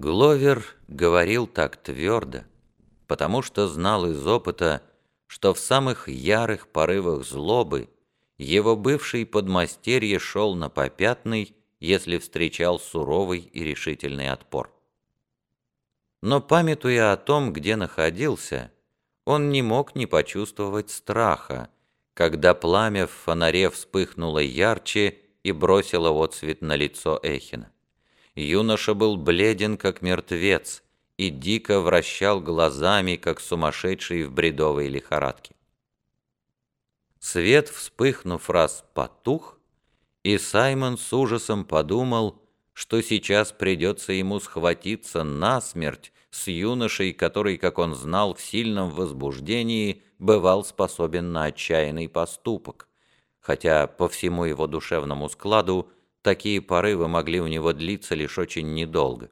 Гловер говорил так твердо, потому что знал из опыта, что в самых ярых порывах злобы его бывший подмастерье шел на попятный, если встречал суровый и решительный отпор. Но памятуя о том, где находился, он не мог не почувствовать страха, когда пламя в фонаре вспыхнуло ярче и бросило отцвет на лицо Эхина. Юноша был бледен, как мертвец, и дико вращал глазами, как сумасшедший в бредовой лихорадке. Свет, вспыхнув раз, потух, и Саймон с ужасом подумал, что сейчас придется ему схватиться насмерть с юношей, который, как он знал, в сильном возбуждении бывал способен на отчаянный поступок, хотя по всему его душевному складу такие порывы могли у него длиться лишь очень недолго.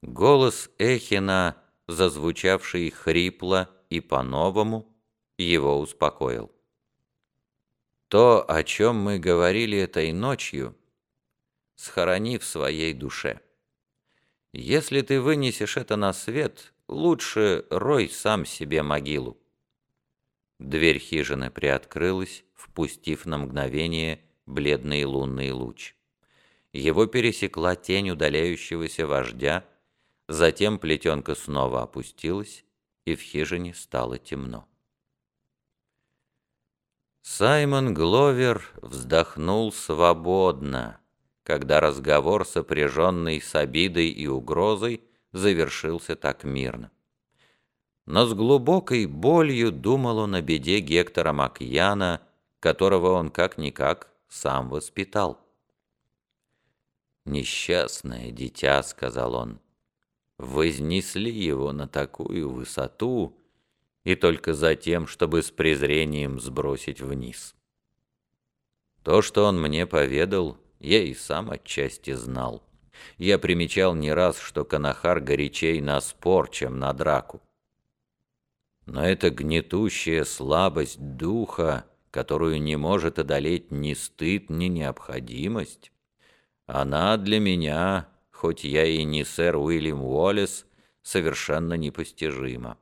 Голос Эхина, зазвучавший хрипло и по-новому, его успокоил. То, о чем мы говорили этой ночью, схорони в своей душе. Если ты вынесешь это на свет, лучше рой сам себе могилу. Дверь хижины приоткрылась, впустив на мгновение бледный лунный луч. Его пересекла тень удаляющегося вождя, затем плетенка снова опустилась, и в хижине стало темно. Саймон Гловер вздохнул свободно когда разговор, сопряженный с обидой и угрозой, завершился так мирно. Но с глубокой болью думал он о беде Гектора Макьяна, которого он как-никак сам воспитал. «Несчастное дитя», — сказал он, — «вознесли его на такую высоту, и только за тем, чтобы с презрением сбросить вниз. То, что он мне поведал, я и сам отчасти знал. Я примечал не раз, что Канахар горячей на спор, чем на драку. Но эта гнетущая слабость духа, которую не может одолеть ни стыд, ни необходимость, она для меня, хоть я и не сэр Уильям Уоллес, совершенно непостижима.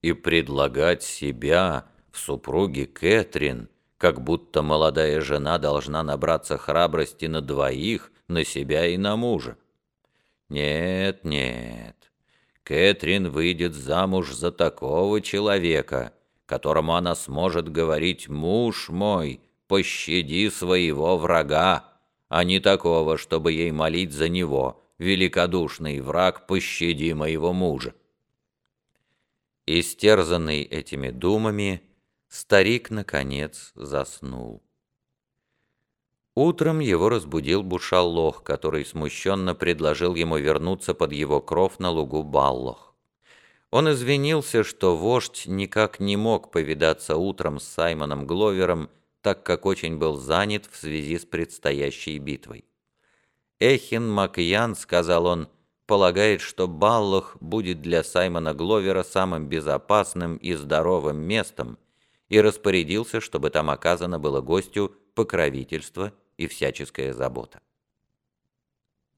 И предлагать себя в супруге Кэтрин – как будто молодая жена должна набраться храбрости на двоих, на себя и на мужа. Нет, нет, Кэтрин выйдет замуж за такого человека, которому она сможет говорить «муж мой, пощади своего врага», а не такого, чтобы ей молить за него «великодушный враг, пощади моего мужа». Истерзанный этими думами, Старик, наконец, заснул. Утром его разбудил Бушаллох, который смущенно предложил ему вернуться под его кров на лугу Баллох. Он извинился, что вождь никак не мог повидаться утром с Саймоном Гловером, так как очень был занят в связи с предстоящей битвой. «Эхин Макьян», — сказал он, — полагает, что Баллох будет для Саймона Гловера самым безопасным и здоровым местом, и распорядился, чтобы там оказано было гостю покровительство и всяческая забота.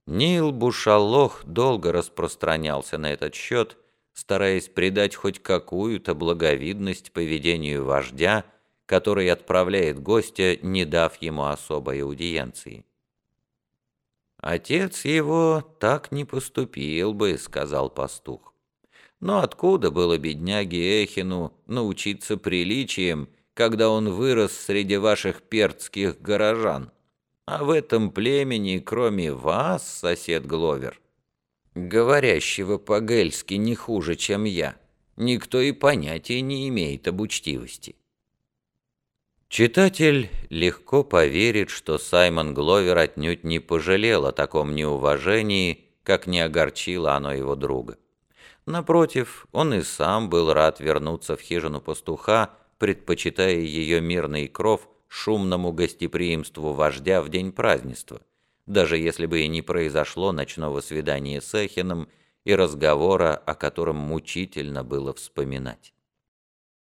Нил Бушалох долго распространялся на этот счет, стараясь придать хоть какую-то благовидность поведению вождя, который отправляет гостя, не дав ему особой аудиенции. «Отец его так не поступил бы», — сказал пастух. Но откуда было бедняге Эхину научиться приличиям, когда он вырос среди ваших перцких горожан? А в этом племени, кроме вас, сосед Гловер, говорящего по-гельски не хуже, чем я, никто и понятия не имеет об учтивости. Читатель легко поверит, что Саймон Гловер отнюдь не пожалел о таком неуважении, как не огорчило оно его друга. Напротив, он и сам был рад вернуться в хижину пастуха, предпочитая ее мирный кров шумному гостеприимству вождя в день празднества, даже если бы и не произошло ночного свидания с Эхином и разговора, о котором мучительно было вспоминать.